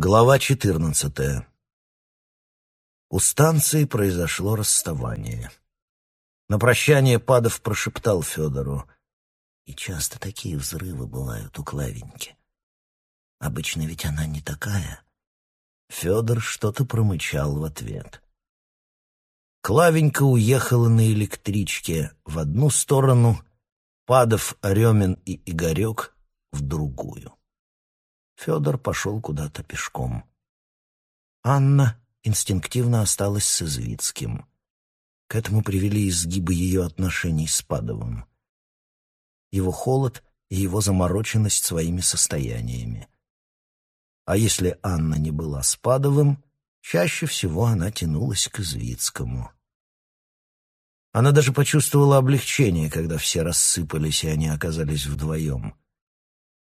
Глава четырнадцатая. У станции произошло расставание. На прощание Падов прошептал Федору. И часто такие взрывы бывают у Клавеньки. Обычно ведь она не такая. Федор что-то промычал в ответ. Клавенька уехала на электричке в одну сторону, Падов, Аремин и Игорек — в другую. Федор пошел куда-то пешком. Анна инстинктивно осталась с Извицким. К этому привели изгибы ее отношений с Падовым. Его холод и его замороченность своими состояниями. А если Анна не была с Падовым, чаще всего она тянулась к Извицкому. Она даже почувствовала облегчение, когда все рассыпались, и они оказались вдвоем —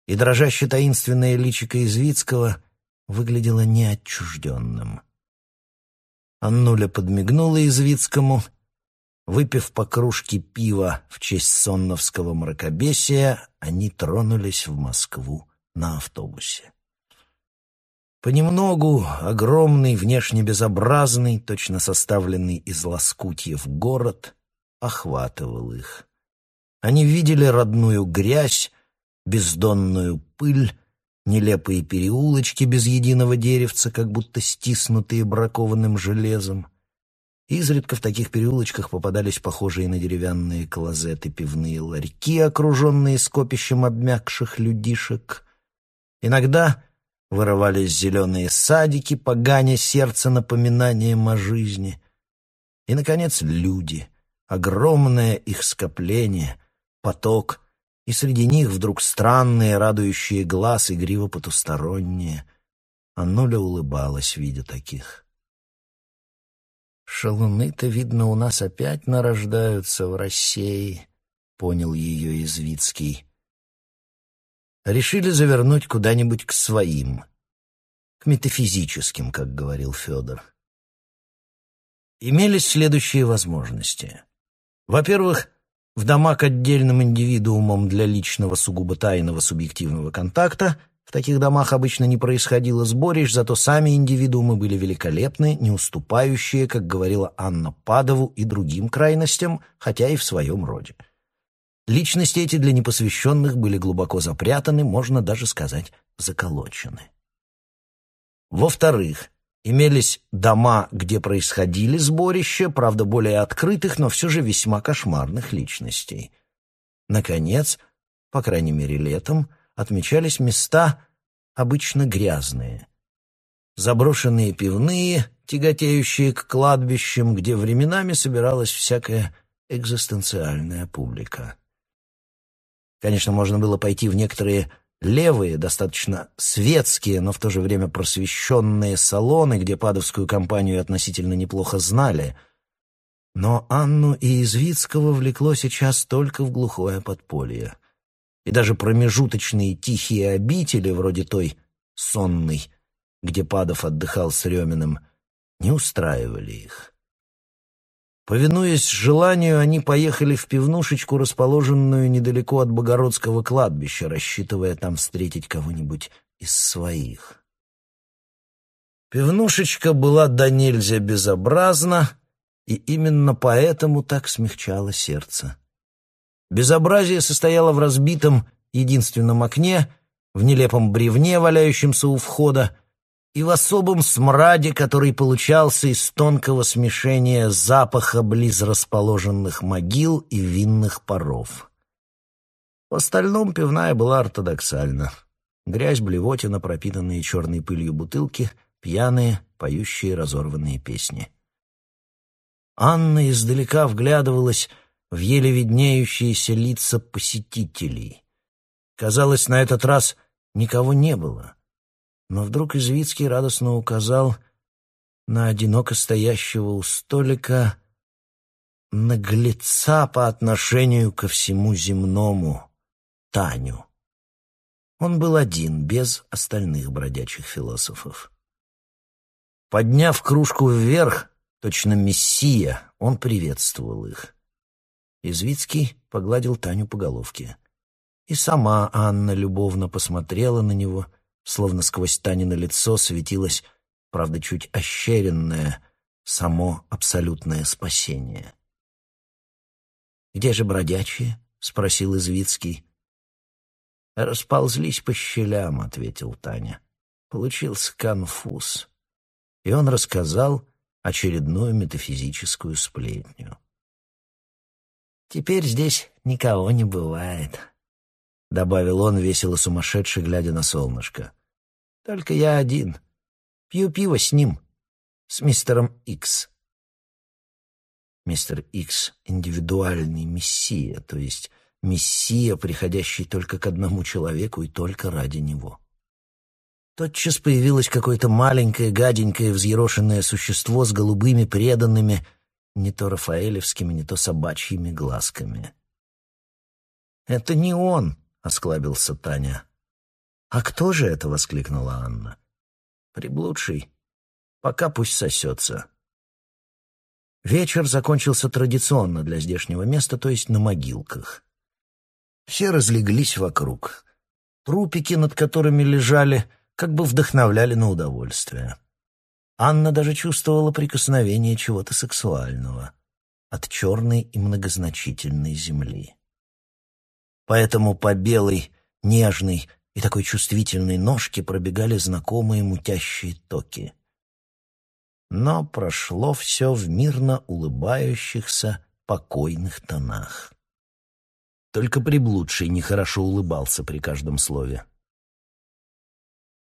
и дрожаще таинственное личико Извицкого выглядело неотчужденным. Аннуля подмигнула Извицкому. Выпив по кружке пива в честь сонновского мракобесия, они тронулись в Москву на автобусе. Понемногу огромный, внешне безобразный, точно составленный из лоскутьев город охватывал их. Они видели родную грязь, бездонную пыль, нелепые переулочки без единого деревца, как будто стиснутые бракованным железом. Изредка в таких переулочках попадались похожие на деревянные клозеты пивные ларьки, окруженные скопищем обмякших людишек. Иногда вырывались зеленые садики, поганя сердце напоминанием о жизни. И, наконец, люди, огромное их скопление, поток — и среди них вдруг странные, радующие глаз, игриво потусторонние. А Нуля улыбалась, видя таких. «Шалуны-то, видно, у нас опять нарождаются в России», — понял ее Извицкий. Решили завернуть куда-нибудь к своим, к метафизическим, как говорил Федор. Имелись следующие возможности. Во-первых, в дома к отдельным индивидуумам для личного сугубо тайного субъективного контакта в таких домах обычно не происходило сборищ, зато сами индивидуумы были великолепны, не уступающие, как говорила Анна Падову, и другим крайностям, хотя и в своем роде. Личности эти для непосвященных были глубоко запрятаны, можно даже сказать, заколочены. Во-вторых, Имелись дома, где происходили сборища, правда, более открытых, но все же весьма кошмарных личностей. Наконец, по крайней мере летом, отмечались места обычно грязные. Заброшенные пивные, тяготеющие к кладбищам, где временами собиралась всякая экзистенциальная публика. Конечно, можно было пойти в некоторые левые, достаточно светские, но в то же время просвещенные салоны, где падовскую компанию относительно неплохо знали. Но Анну и Извицкого влекло сейчас только в глухое подполье. И даже промежуточные тихие обители, вроде той сонной, где Падов отдыхал с Реминым, не устраивали их. Повинуясь желанию, они поехали в пивнушечку, расположенную недалеко от Богородского кладбища, рассчитывая там встретить кого-нибудь из своих. Пивнушечка была до нельзя безобразна, и именно поэтому так смягчало сердце. Безобразие состояло в разбитом единственном окне, в нелепом бревне, валяющемся у входа, и в особом смраде, который получался из тонкого смешения запаха близ расположенных могил и винных паров. В остальном пивная была ортодоксальна. Грязь, блевотина, пропитанные черной пылью бутылки, пьяные, поющие разорванные песни. Анна издалека вглядывалась в еле виднеющиеся лица посетителей. Казалось, на этот раз никого не было — но вдруг Извицкий радостно указал на одиноко стоящего у столика наглеца по отношению ко всему земному, Таню. Он был один, без остальных бродячих философов. Подняв кружку вверх, точно мессия, он приветствовал их. Извицкий погладил Таню по головке. И сама Анна любовно посмотрела на него — словно сквозь Танина лицо светилось, правда, чуть ощеренное, само абсолютное спасение. «Где же бродячие?» — спросил Извицкий. «Расползлись по щелям», — ответил Таня. Получился конфуз. И он рассказал очередную метафизическую сплетню. «Теперь здесь никого не бывает», — добавил он, весело сумасшедший, глядя на солнышко. «Только я один. Пью пиво с ним, с мистером Икс». Мистер Икс — индивидуальный мессия, то есть мессия, приходящий только к одному человеку и только ради него. Тотчас появилось какое-то маленькое, гаденькое, взъерошенное существо с голубыми преданными, не то рафаэлевскими, не то собачьими глазками. «Это не он!» — осклабился Таня. «А кто же это?» — воскликнула Анна. «Приблудший. Пока пусть сосется». Вечер закончился традиционно для здешнего места, то есть на могилках. Все разлеглись вокруг. Трупики, над которыми лежали, — как бы вдохновляли на удовольствие. Анна даже чувствовала прикосновение чего-то сексуального от черной и многозначительной земли. Поэтому по белой, нежной и такой чувствительной ножке пробегали знакомые мутящие токи. Но прошло все в мирно улыбающихся, покойных тонах. Только приблудший нехорошо улыбался при каждом слове.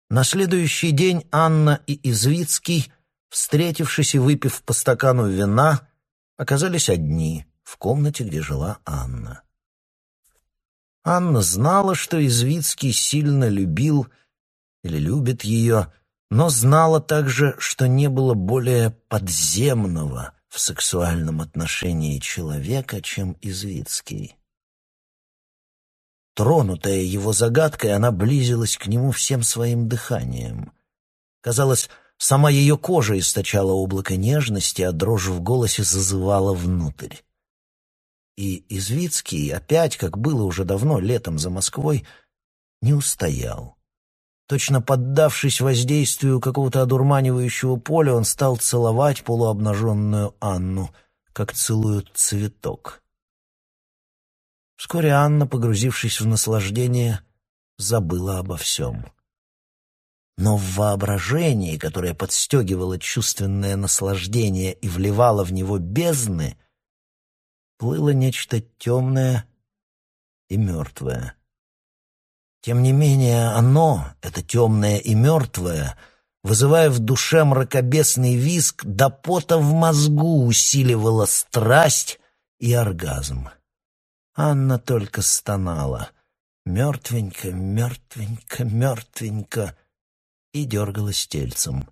На следующий день Анна и Извицкий, встретившись и выпив по стакану вина, оказались одни в комнате, где жила Анна. Анна знала, что Извицкий сильно любил или любит ее, но знала также, что не было более подземного в сексуальном отношении человека, чем Извицкий. Тронутая его загадкой, она близилась к нему всем своим дыханием. Казалось, сама ее кожа источала облако нежности, а дрожь в голосе зазывала внутрь. И Извицкий, опять, как было уже давно, летом за Москвой, не устоял. Точно поддавшись воздействию какого-то одурманивающего поля, он стал целовать полуобнаженную Анну, как целуют цветок. Вскоре Анна, погрузившись в наслаждение, забыла обо всем. Но в воображении, которое подстегивало чувственное наслаждение и вливало в него бездны, плыло нечто темное и мертвое. Тем не менее оно, это темное и мертвое, вызывая в душе мракобесный визг, до пота в мозгу усиливало страсть и оргазм. Анна только стонала. Мертвенько, мертвенько, мертвенько. И дергалась тельцем.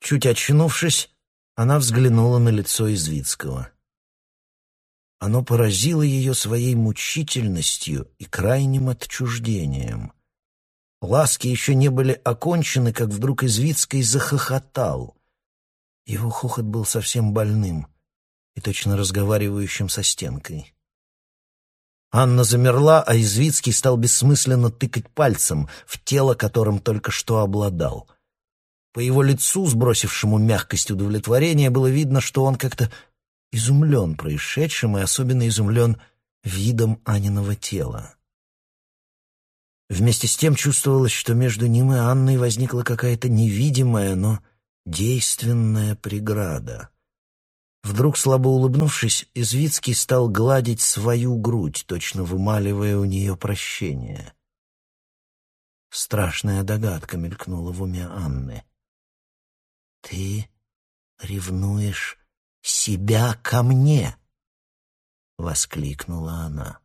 Чуть очнувшись, она взглянула на лицо Извицкого. Оно поразило ее своей мучительностью и крайним отчуждением. Ласки еще не были окончены, как вдруг Извицкий захохотал. Его хохот был совсем больным и точно разговаривающим со стенкой. Анна замерла, а Извицкий стал бессмысленно тыкать пальцем в тело, которым только что обладал. По его лицу, сбросившему мягкость удовлетворения, было видно, что он как-то изумлен происшедшим и особенно изумлен видом Аниного тела. Вместе с тем чувствовалось, что между ним и Анной возникла какая-то невидимая, но действенная преграда. Вдруг, слабо улыбнувшись, Извицкий стал гладить свою грудь, точно вымаливая у нее прощение. Страшная догадка мелькнула в уме Анны. «Ты ревнуешь себя ко мне!» — воскликнула она.